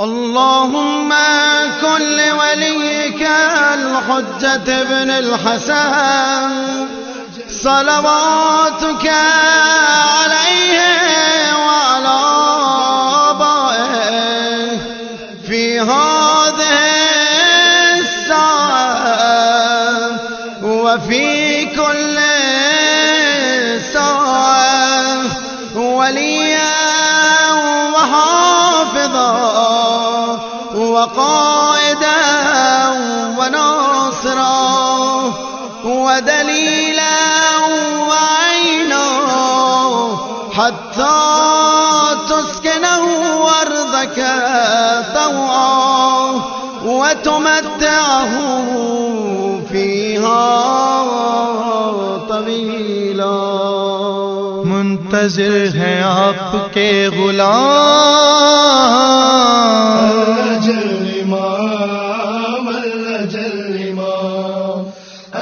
اللهم كن لوليك الحجة ابن الحسن، صلواتك عليه وعلى آبائه في هذه الساعة وفي كل وقائدا وناصرا ودليلا وعينا حتى تسكنه أرضك طوعا وتمتعه فيها طويلا. منتظر ہیں آپ کے غلام۔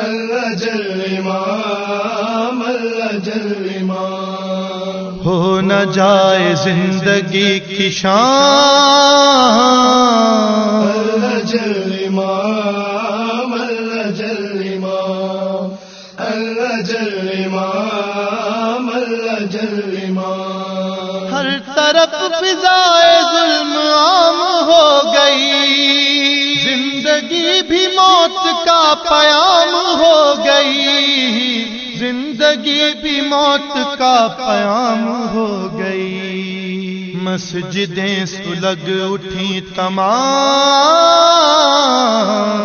اللہ جل امام ہو نہ جائے زندگی کی شان اللہ جل اللہ جل اللہ جل امام ہر طرف فضائے ظلم عام ہو پیام ہو گئی۔ زندگی بھی موت کا پیام ہو گئی۔ مسجدیں سلگ اٹھی تمام۔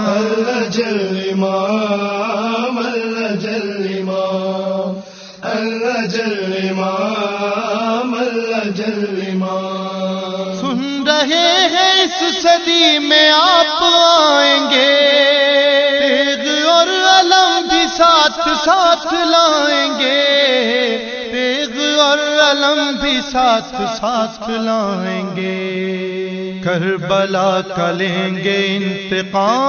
اللہ جل امام اللہ جل امام اللہ جل امام اللہ جل امام سن رہے ہیں اس صدی میں آپ آئیں گے۔ بھی ساتھ ساتھ لائیں گے۔ کربلا کا لیں گے انتقام۔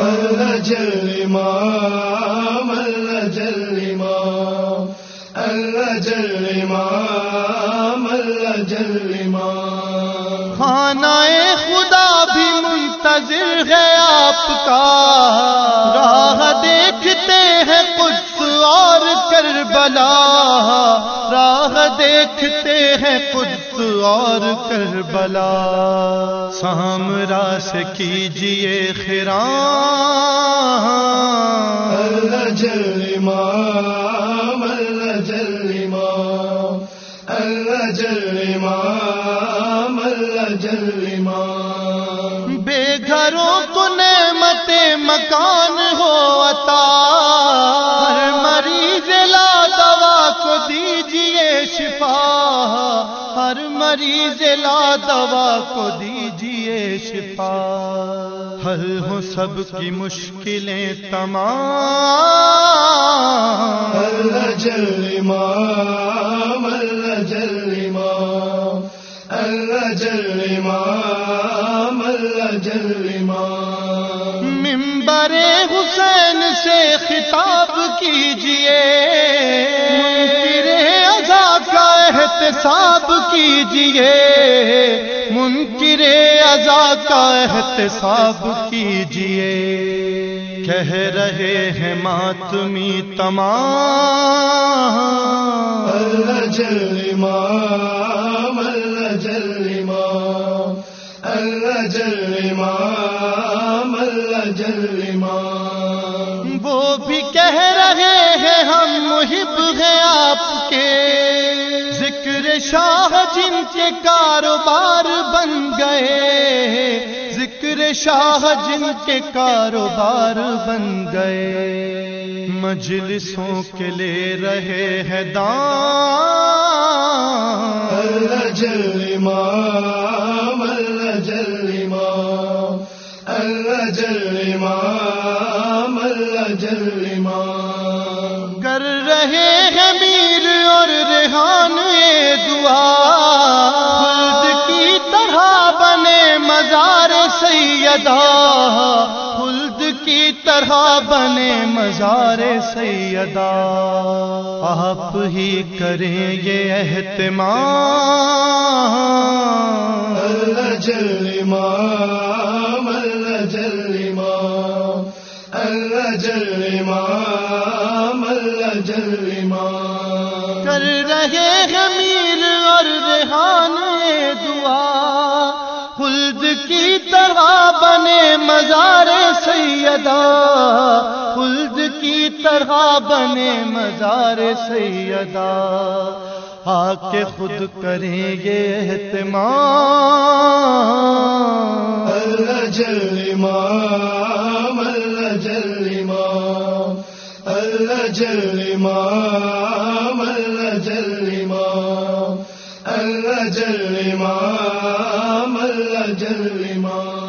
اللہ جل امام اللہ جل امام اللہ جل امام اللہ جل امام خانہ خدا بھی منتظر ہے آپ کا۔ راہ دیکھتے ہیں قدس اور کربلا۔ راہ دیکھتے ہیں قدس اور کربلا۔ سامرا سے کیجیے خیران اللہ جل امام اللہ جل امام اللہ جل امام اللہ جل امام بے گھروں کو نعمت مکان مریض لا دوا کو دیجیے شفا۔ حل ہو سب کی مشکلیں تمام۔ اللہ جل امام اللہ جل امام۔ اللہ جل امام اللہ جل امام۔ ممبر حسین سے خطاب کیجیے۔ احتساب کیجیے۔ منکر ازا کا احتساب کیجیے۔ کہہ رہے ہیں ماتمی تمام۔ اللہ جل امام اللہ جل امام اللہ جل امام اللہ جل امام وہ بھی کہہ رہے ہیں ہم محب ہیں آپ کے۔ شاہ جن کے کاروبار بن گئے ذکر شاہ جن کے کاروبار بن گئے مجلسوں کے لے رہے ہیں دان اللہ جل امام اللہ جل امام، اللہ جل امام، اللہ جل امام۔ کر رہے ہیں میر اور ریحان دعا۔ خلد کی طرح بنے مزار سیدہ۔ خلد کی طرح بنے مزار سیدہ۔ آپ ہی کریں یہ اہتمام۔ جل امام، اللہ جل امام۔ اللہ جل امام اللہ جل امام کر رہے ہیں میر اور ریحان دعا خلد کی طرح بنے مزار سیدہ خلد کی طرح بنے مزار سیدہ۔ آ کے خود کریں گے اہتمام۔ اللہ جل امام اللہ جل امام اللہ جل مل اللہ